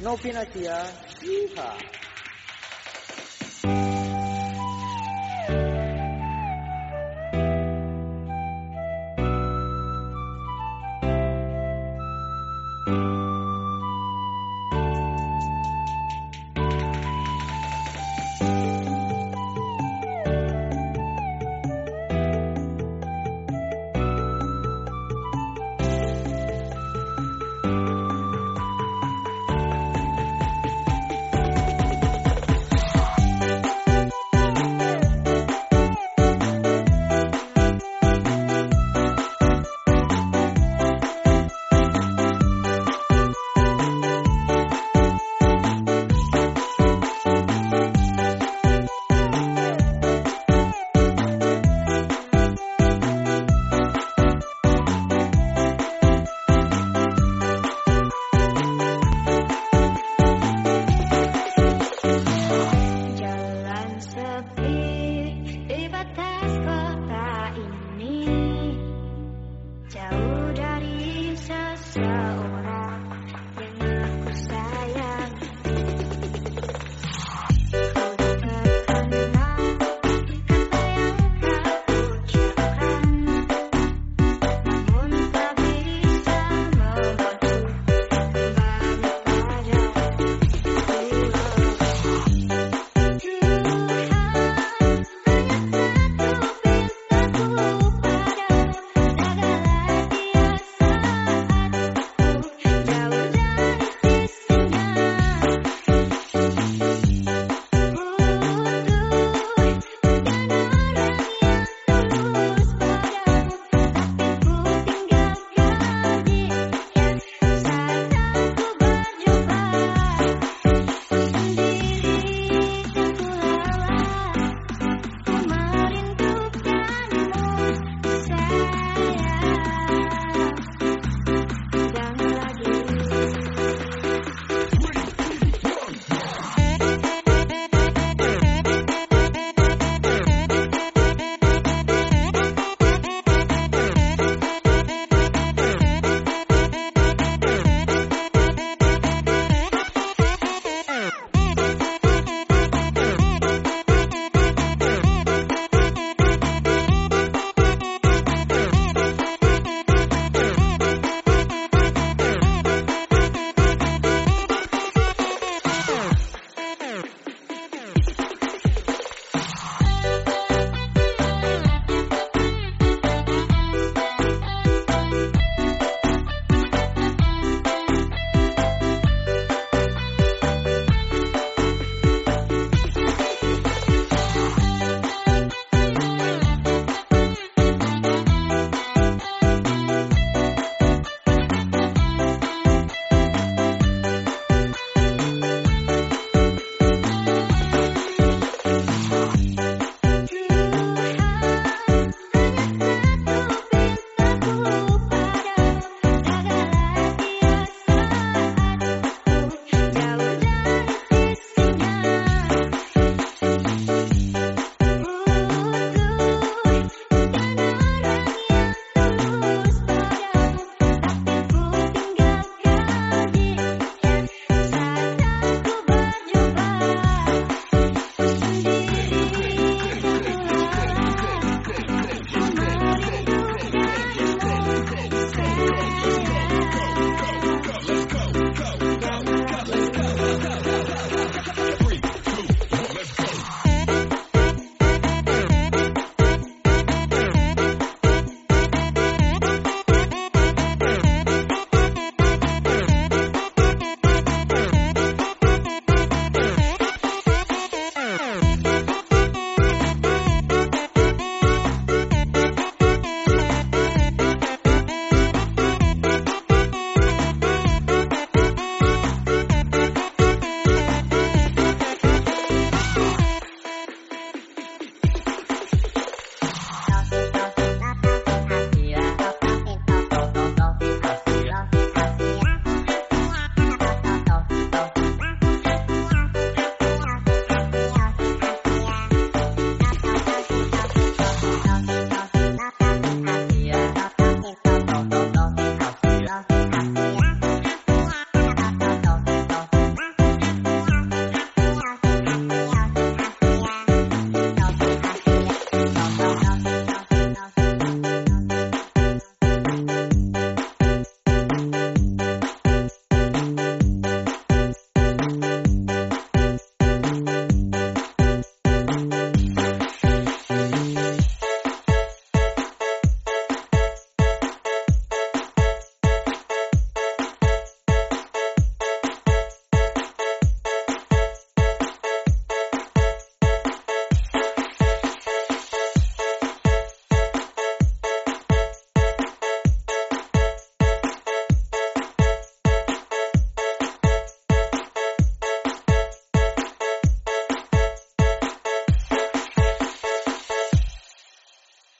No penalty, ah. Yeehaw.